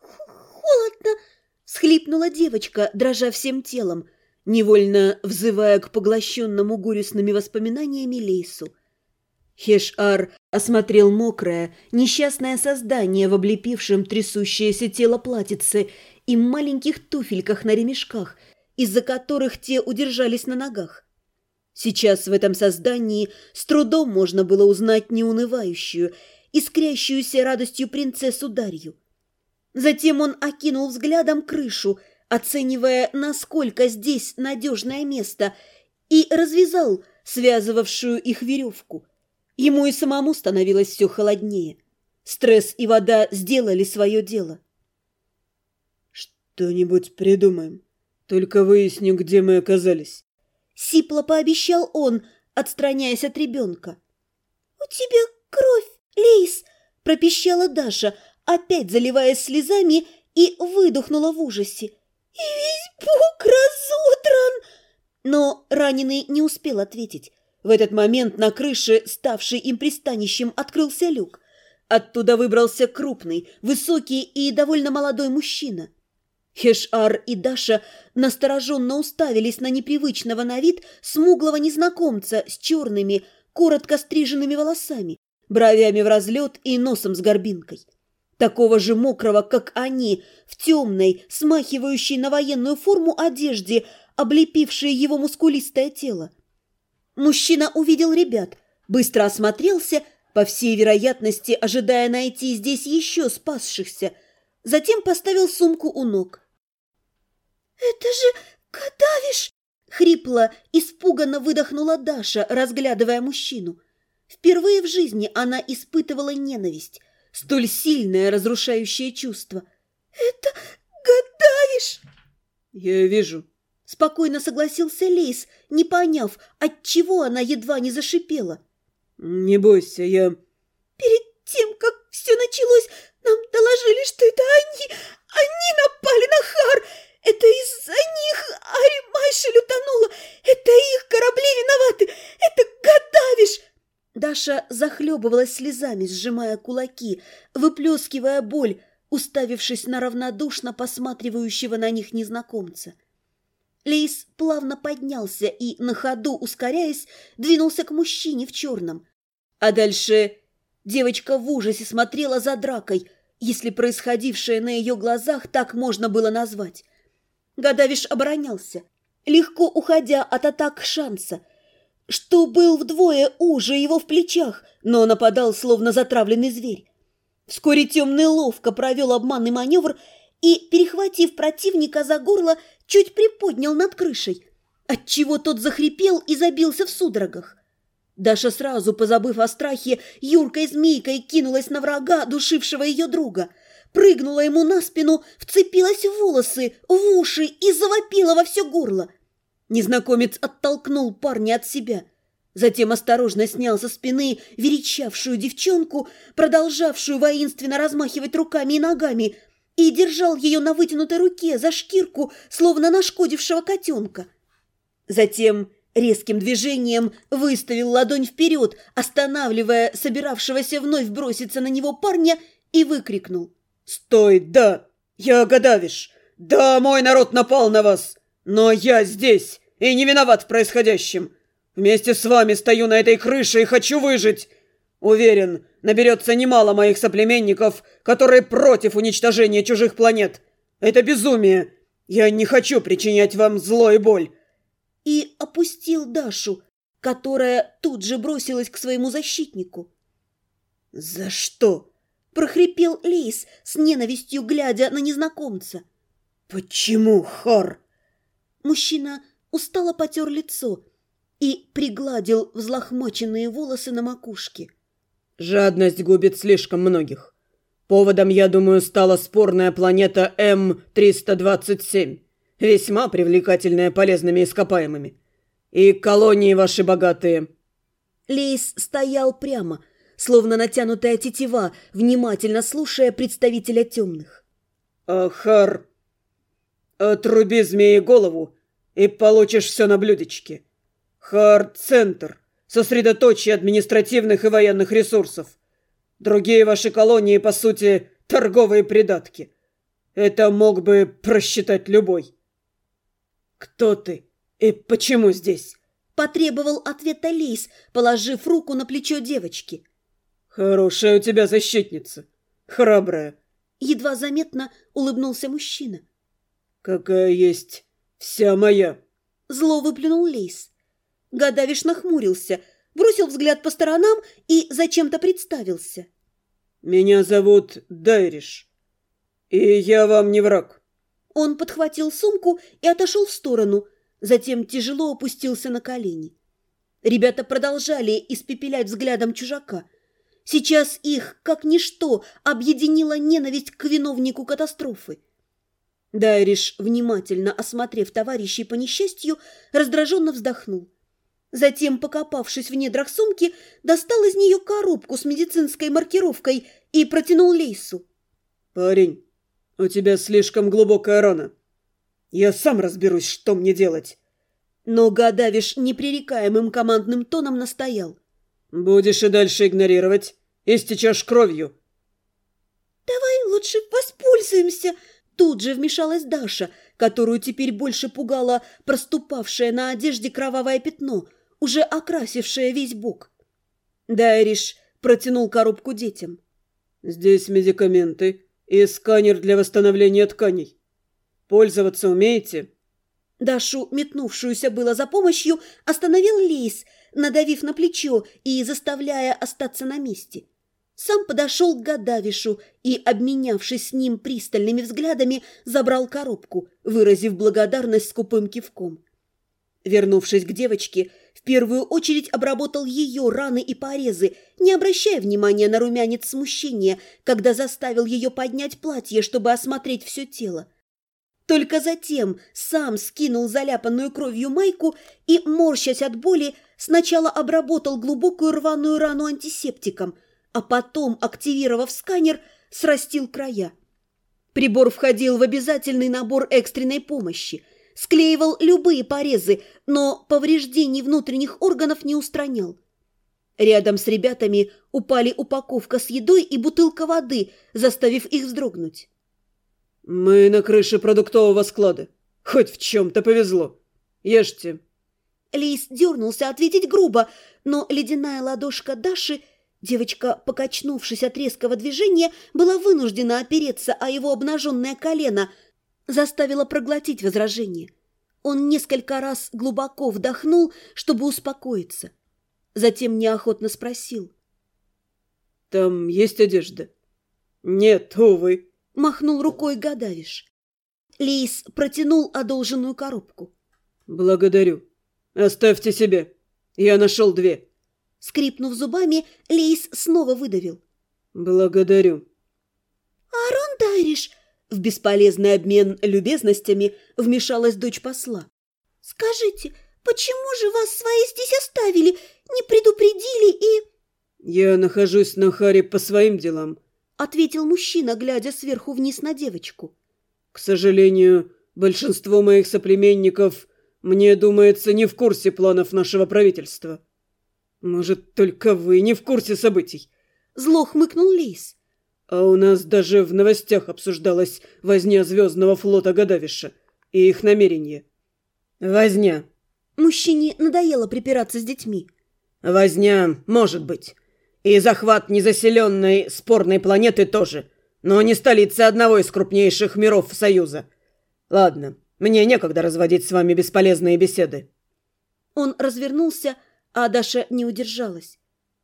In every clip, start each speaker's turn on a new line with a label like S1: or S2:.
S1: «Холодно!» – всхлипнула девочка, дрожа всем телом, невольно взывая к поглощенному горестными воспоминаниями Лейсу. Хеш-Ар осмотрел мокрое, несчастное создание в облепившем трясущееся тело платьице и маленьких туфельках на ремешках, из-за которых те удержались на ногах. Сейчас в этом создании с трудом можно было узнать неунывающую, искрящуюся радостью принцессу Дарью. Затем он окинул взглядом крышу, оценивая, насколько здесь надежное место, и развязал связывавшую их веревку. Ему и самому становилось все холоднее. Стресс и вода сделали свое дело.
S2: «Что-нибудь придумаем. Только выясню, где мы оказались».
S1: Сипло пообещал он, отстраняясь от ребенка. «У тебя кровь, Лейс!» – пропищала Даша, опять заливаясь слезами, и выдохнула в ужасе. «И весь бук разодран!» Но раненый не успел ответить. В этот момент на крыше, ставшей им пристанищем, открылся люк. Оттуда выбрался крупный, высокий и довольно молодой мужчина. Хешар и Даша настороженно уставились на непривычного на вид смуглого незнакомца с черными, коротко стриженными волосами, бровями в разлет и носом с горбинкой. Такого же мокрого, как они, в темной, смахивающей на военную форму одежде, облепившей его мускулистое тело. Мужчина увидел ребят, быстро осмотрелся, по всей вероятности, ожидая найти здесь еще спасшихся, затем поставил сумку у ног. «Это же Кадавиш!» — хрипло, испуганно выдохнула Даша, разглядывая мужчину. Впервые в жизни она испытывала ненависть, столь сильное разрушающее чувство. «Это Гадавиш!»
S2: «Я вижу», —
S1: спокойно согласился Лейс, не поняв, от чего она едва не зашипела.
S2: «Не бойся, я...»
S1: «Перед тем, как все началось, нам доложили, что это они, они напали на Хар. Это из-за них Ари Майшель утонула. Это их корабли виноваты. Это Гадавиш!» Даша захлебывалась слезами, сжимая кулаки, выплескивая боль, уставившись на равнодушно посматривающего на них незнакомца. Лейс плавно поднялся и, на ходу ускоряясь, двинулся к мужчине в черном. А дальше девочка в ужасе смотрела за дракой, если происходившее на ее глазах так можно было назвать. Гадавиш оборонялся, легко уходя от атак шанса, что был вдвое уже его в плечах, но нападал, словно затравленный зверь. Вскоре темный ловко провел обманный маневр и, перехватив противника за горло, чуть приподнял над крышей, отчего тот захрипел и забился в судорогах. Даша сразу, позабыв о страхе, юркой змейкой кинулась на врага, душившего ее друга – прыгнула ему на спину, вцепилась в волосы, в уши и завопила во все горло. Незнакомец оттолкнул парня от себя. Затем осторожно снял со спины верещавшую девчонку, продолжавшую воинственно размахивать руками и ногами, и держал ее на вытянутой руке за шкирку, словно нашкодившего котенка. Затем резким движением выставил ладонь вперед, останавливая собиравшегося вновь броситься на него парня, и выкрикнул.
S2: «Стой, да! Я Гадавиш! Да, мой народ напал на вас! Но я здесь и не виноват в происходящем! Вместе с вами стою на этой крыше и хочу выжить! Уверен, наберется немало моих соплеменников, которые против уничтожения чужих планет! Это безумие! Я не хочу причинять вам зло и боль!»
S1: И опустил Дашу, которая тут же бросилась к своему защитнику.
S2: «За что?»
S1: прохрипел Лейс с ненавистью, глядя на незнакомца.
S2: «Почему, Хар?»
S1: Мужчина устало потер лицо и пригладил взлохмаченные волосы на макушке.
S2: «Жадность губит слишком многих. Поводом, я думаю, стала спорная планета М-327, весьма привлекательная полезными ископаемыми. И колонии ваши богатые».
S1: Лейс стоял прямо, словно натянутая тетива, внимательно слушая представителя темных.
S2: «Ахар, отруби змеи голову и получишь все на блюдечке. Хар-центр, сосредоточие административных и военных ресурсов. Другие ваши колонии, по сути, торговые придатки. Это мог бы просчитать любой. Кто ты и почему здесь?
S1: Потребовал ответа Лис, положив руку на плечо девочки.
S2: Хорошая у тебя защитница. Храбрая.
S1: Едва заметно улыбнулся мужчина.
S2: Какая есть вся моя.
S1: Зло выплюнул Лис. Гадавиш нахмурился, бросил взгляд по сторонам и зачем-то представился.
S2: «Меня зовут Дайриш, и я вам не враг».
S1: Он подхватил сумку и отошел в сторону, затем тяжело опустился на колени. Ребята продолжали испепелять взглядом чужака. Сейчас их, как ничто, объединила ненависть к виновнику катастрофы. Дайриш, внимательно осмотрев товарищей по несчастью, раздраженно вздохнул. Затем, покопавшись в недрах сумки, достал из нее коробку с медицинской маркировкой и протянул Лейсу.
S2: «Парень, у тебя слишком глубокая рана. Я сам разберусь, что мне делать».
S1: Но Гадавиш непререкаемым командным тоном настоял.
S2: «Будешь и дальше игнорировать, истечешь кровью».
S1: «Давай лучше воспользуемся», Тут же вмешалась Даша, которую теперь больше пугало проступавшее на одежде кровавое пятно, уже окрасившее весь бок. Дайриш протянул коробку детям.
S2: «Здесь медикаменты и сканер для восстановления тканей. Пользоваться умеете?»
S1: Дашу, метнувшуюся было за помощью, остановил Лейс, надавив на плечо и заставляя остаться на месте. Сам подошел к Гадавишу и, обменявшись с ним пристальными взглядами, забрал коробку, выразив благодарность скупым кивком. Вернувшись к девочке, в первую очередь обработал ее раны и порезы, не обращая внимания на румянец смущения, когда заставил ее поднять платье, чтобы осмотреть все тело. Только затем сам скинул заляпанную кровью майку и, морщась от боли, сначала обработал глубокую рваную рану антисептиком – а потом, активировав сканер, срастил края. Прибор входил в обязательный набор экстренной помощи, склеивал любые порезы, но повреждений внутренних органов не устранял. Рядом с ребятами упали упаковка с едой и бутылка воды, заставив их вздрогнуть.
S2: «Мы на крыше продуктового склада. Хоть в чем-то повезло. Ешьте».
S1: Лис дернулся ответить грубо, но ледяная ладошка Даши Девочка, покачнувшись от резкого движения, была вынуждена опереться о его обнаженное колено, заставила проглотить возражение. Он несколько раз глубоко вдохнул, чтобы успокоиться. Затем неохотно спросил.
S2: «Там есть одежда?» «Нет, увы», —
S1: махнул рукой Гадавиш. Лейс протянул одолженную коробку.
S2: «Благодарю. Оставьте себе. Я нашел две».
S1: Скрипнув зубами, Лейс снова выдавил.
S2: «Благодарю».
S1: «Арон Дайриш!» В бесполезный обмен любезностями вмешалась дочь посла. «Скажите, почему же вас свои здесь оставили, не предупредили и...»
S2: «Я нахожусь на Харе по своим делам», —
S1: ответил мужчина, глядя сверху вниз на девочку.
S2: «К сожалению, большинство моих соплеменников, мне думается, не в курсе планов нашего правительства». «Может, только вы не в курсе событий?»
S1: Зло хмыкнул Лейс.
S2: «А у нас даже в новостях обсуждалась возня Звездного флота Гадавиша и их намерения». «Возня».
S1: Мужчине надоело припираться с детьми.
S2: «Возня, может быть. И захват незаселенной спорной планеты тоже, но не столица одного из крупнейших миров Союза. Ладно, мне некогда разводить с вами бесполезные беседы».
S1: Он развернулся, а Даша не удержалась.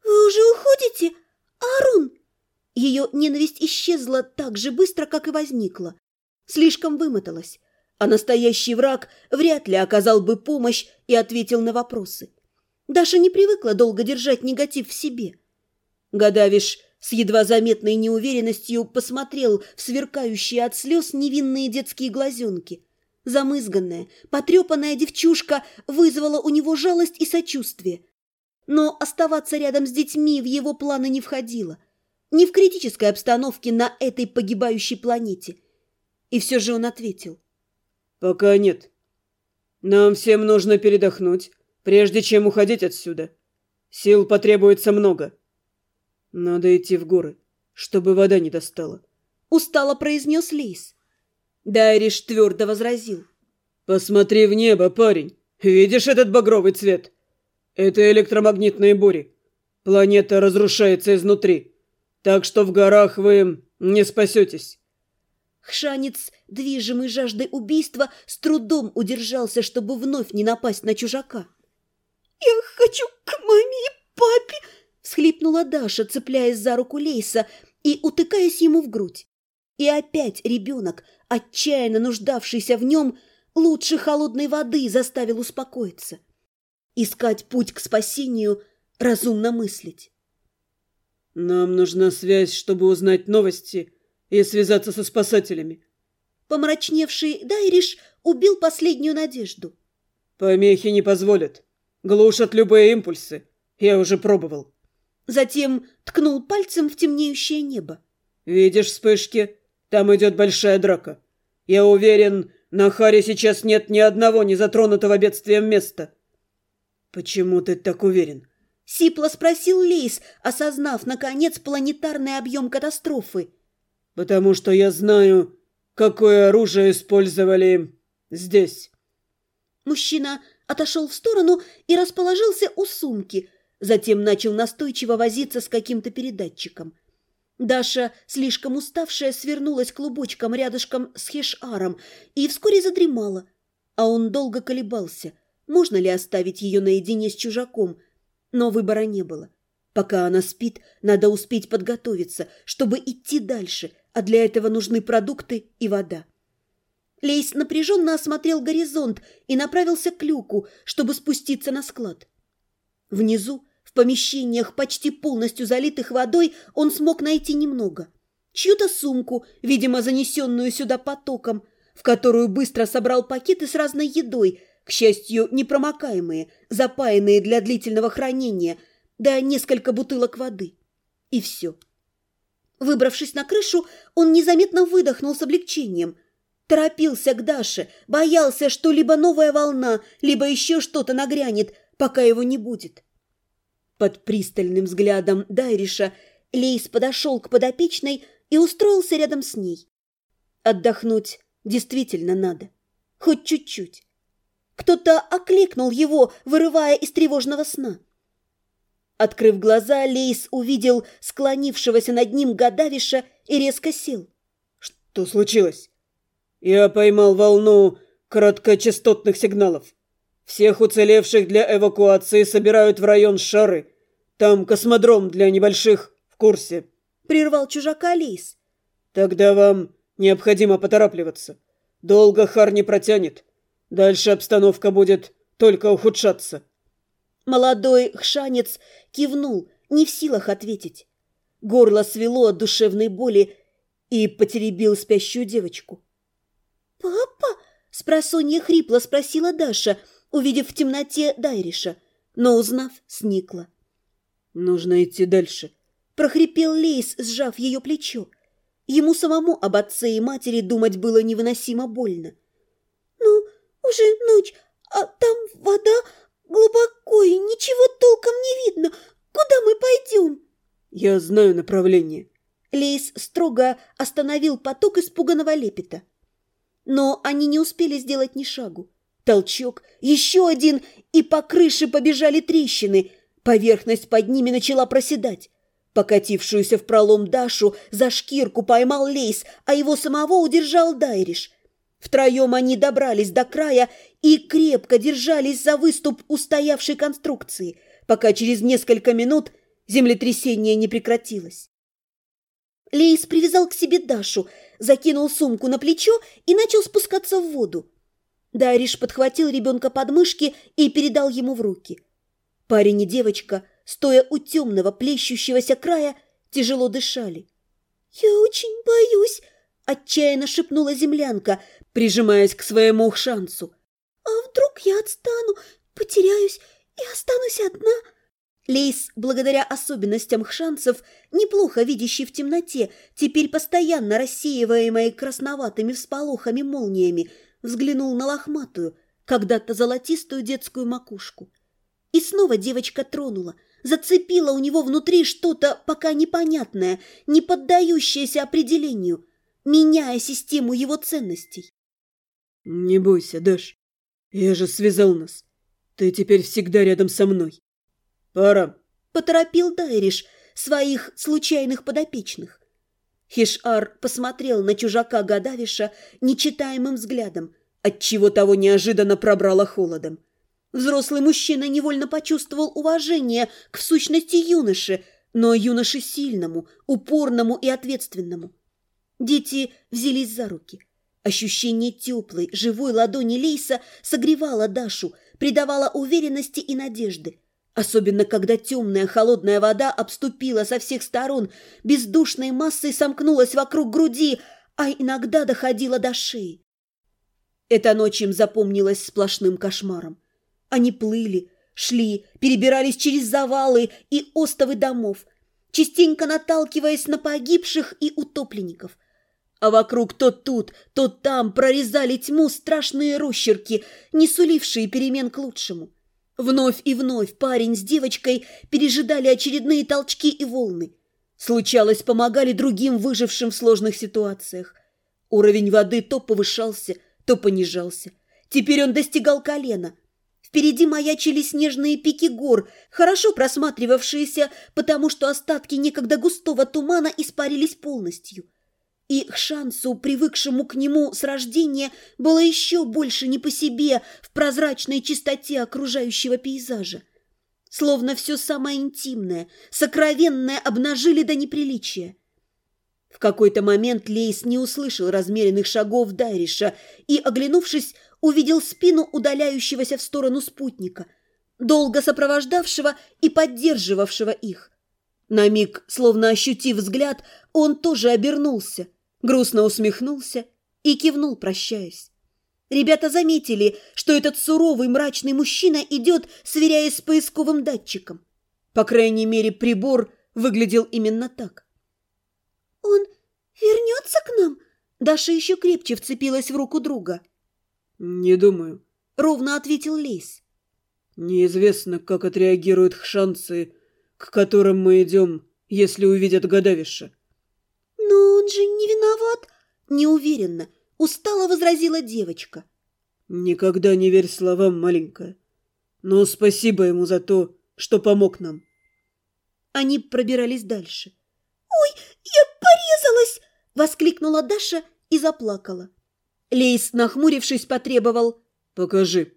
S1: «Вы уже уходите? Арун?» Ее ненависть исчезла так же быстро, как и возникла. Слишком вымоталась, а настоящий враг вряд ли оказал бы помощь и ответил на вопросы. Даша не привыкла долго держать негатив в себе. Гадавиш с едва заметной неуверенностью посмотрел в сверкающие от слез невинные детские глазенки – Замызганная, потрепанная девчушка вызвала у него жалость и сочувствие. Но оставаться рядом с детьми в его планы не входило. Не в критической обстановке на этой погибающей планете. И все же он ответил.
S2: «Пока нет. Нам всем нужно передохнуть, прежде чем уходить отсюда. Сил потребуется много. «Надо идти в горы, чтобы вода не достала», —
S1: устало произнес Лейс. Дайриш твердо возразил.
S2: «Посмотри в небо, парень. Видишь этот багровый цвет? Это электромагнитные бури. Планета разрушается изнутри. Так что в горах вы не спасетесь».
S1: Хшанец, движимый жаждой убийства, с трудом удержался, чтобы вновь не напасть на чужака. «Я хочу к маме и папе!» – всхлипнула Даша, цепляясь за руку Лейса и утыкаясь ему в грудь. И опять ребенок, отчаянно нуждавшийся в нем, лучше холодной воды заставил успокоиться. Искать путь к спасению, разумно мыслить.
S2: «Нам нужна связь, чтобы узнать новости и связаться со спасателями».
S1: Помрачневший Дайриш убил последнюю надежду.
S2: «Помехи не позволят. Глушат любые импульсы. Я уже пробовал».
S1: Затем ткнул пальцем в темнеющее небо.
S2: «Видишь вспышки? Там идет большая драка. Я уверен, на Харе сейчас нет ни одного незатронутого бедствием места». «Почему ты так уверен?»
S1: Сипло спросил Лейс, осознав, наконец, планетарный объем катастрофы.
S2: «Потому что я знаю, какое оружие использовали здесь».
S1: Мужчина отошел в сторону и расположился у сумки, затем начал настойчиво возиться с каким-то передатчиком. Даша, слишком уставшая, свернулась клубочком рядышком с Хешаром и вскоре задремала, а он долго колебался, можно ли оставить ее наедине с чужаком – но выбора не было. Пока она спит, надо успеть подготовиться, чтобы идти дальше, а для этого нужны продукты и вода. Лейс напряженно осмотрел горизонт и направился к люку, чтобы спуститься на склад. Внизу, помещениях, почти полностью залитых водой, он смог найти немного. Чью-то сумку, видимо, занесенную сюда потоком, в которую быстро собрал пакеты с разной едой, к счастью, непромокаемые, запаянные для длительного хранения, да несколько бутылок воды. И все. Выбравшись на крышу, он незаметно выдохнул с облегчением. Торопился к Даше, боялся, что либо новая волна, либо еще что-то нагрянет, пока его не будет. Под пристальным взглядом Дайриша Лейс подошел к подопечной и устроился рядом с ней. Отдохнуть действительно надо. Хоть чуть-чуть. Кто-то окликнул его, вырывая из тревожного сна. Открыв глаза, Лейс увидел склонившегося над ним Гадавиша и резко сел.
S2: «Что случилось?» «Я поймал волну короткочастотных сигналов. Всех уцелевших для эвакуации собирают в район Шары. Там космодром для небольших в курсе».
S1: Прервал чужака Лейс.
S2: «Тогда вам необходимо поторапливаться. Долго Хар не протянет. Дальше обстановка будет только ухудшаться.
S1: Молодой хшанец кивнул, не в силах ответить. Горло свело от душевной боли и потеребил спящую девочку. «Папа?» – спросонья хрипло спросила Даша, увидев в темноте Дайриша, но, узнав, сникла.
S2: «Нужно идти дальше», –
S1: прохрипел Лейс, сжав ее плечо. Ему самому об отце и матери думать было невыносимо больно. «Ну, уже ночь, а там вода глубоко и ничего толком не видно. Куда мы пойдем?»
S2: «Я знаю направление».
S1: Лейс строго остановил поток испуганного лепета. Но они не успели сделать ни шагу. Толчок, еще один, и по крыше побежали трещины. Поверхность под ними начала проседать. Покатившуюся в пролом Дашу за шкирку поймал Лейс, а его самого удержал Дайриш. Втроем они добрались до края и крепко держались за выступ устоявшей конструкции, пока через несколько минут землетрясение не прекратилось. Лейс привязал к себе Дашу, закинул сумку на плечо и начал спускаться в воду. Дариш подхватил ребенка под мышки и передал ему в руки. Парень и девочка, стоя у темного плещущегося края, тяжело дышали. «Я очень боюсь», — отчаянно шепнула землянка, прижимаясь к своему шансу. «А вдруг я отстану, потеряюсь и останусь одна?» Лейс, благодаря особенностям хшанцев, неплохо видящий в темноте, теперь постоянно рассеиваемой красноватыми всполохами молниями, взглянул на лохматую, когда-то золотистую детскую макушку. И снова девочка тронула, зацепило у него внутри что-то пока непонятное, не поддающееся определению, меняя систему его ценностей.
S2: «Не бойся, Даш, я же связал нас. Ты теперь всегда рядом со мной. Пора!»
S1: – поторопил Дайриш своих случайных подопечных. Хишар посмотрел на чужака Гадавиша нечитаемым взглядом, отчего того неожиданно пробрало холодом. Взрослый мужчина невольно почувствовал уважение к в сущности юноше, но юноше сильному, упорному и ответственному. Дети взялись за руки. Ощущение теплой, живой ладони Лейса согревало Дашу, придавало уверенности и надежды. Особенно, когда темная холодная вода обступила со всех сторон, бездушной массой сомкнулась вокруг груди, а иногда доходила до шеи. Эта ночь им запомнилась сплошным кошмаром. Они плыли, шли, перебирались через завалы и остовы домов, частенько наталкиваясь на погибших и утопленников. А вокруг то тут, то там прорезали тьму страшные рощерки, не сулившие перемен к лучшему. Вновь и вновь парень с девочкой пережидали очередные толчки и волны. Случалось, помогали другим выжившим в сложных ситуациях. Уровень воды то повышался, то понижался. Теперь он достигал колена – Впереди маячили снежные пики гор, хорошо просматривавшиеся, потому что остатки некогда густого тумана испарились полностью. И к шансу, привыкшему к нему с рождения, было еще больше не по себе в прозрачной чистоте окружающего пейзажа. Словно все самое интимное, сокровенное обнажили до неприличия. В какой-то момент Лейс не услышал размеренных шагов Дайриша и, оглянувшись, увидел спину удаляющегося в сторону спутника, долго сопровождавшего и поддерживавшего их. На миг, словно ощутив взгляд, он тоже обернулся, грустно усмехнулся и кивнул, прощаясь. Ребята заметили, что этот суровый мрачный мужчина идет, сверяясь с поисковым датчиком. По крайней мере, прибор выглядел именно так. «Он вернется к нам?» Даша еще крепче вцепилась в руку друга.
S2: «Не думаю», —
S1: ровно ответил Лейс.
S2: «Неизвестно, как отреагируют хшанцы, к которым мы идем, если увидят Гадавиша».
S1: «Но он же не виноват?» Неуверенно, устало возразила девочка.
S2: «Никогда не верь словам, маленькая. Но спасибо ему за то, что помог нам».
S1: Они пробирались дальше. «Ой, я порезалась!» — воскликнула Даша и заплакала. Лейс, нахмурившись, потребовал
S2: «Покажи».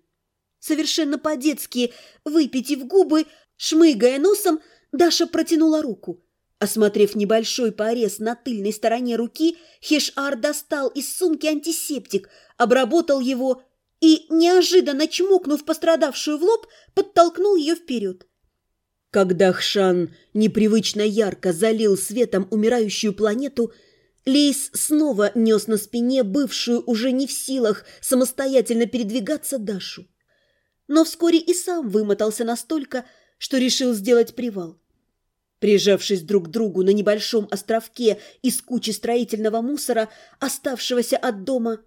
S1: Совершенно по-детски, выпитив губы, шмыгая носом, Даша протянула руку. Осмотрев небольшой порез на тыльной стороне руки, Хешар достал из сумки антисептик, обработал его и, неожиданно чмокнув пострадавшую в лоб, подтолкнул ее вперед. Когда Хшан непривычно ярко залил светом умирающую планету, Лейс снова нес на спине бывшую уже не в силах самостоятельно передвигаться Дашу. Но вскоре и сам вымотался настолько, что решил сделать привал. Прижавшись друг к другу на небольшом островке из кучи строительного мусора, оставшегося от дома,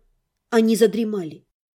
S1: они задремали.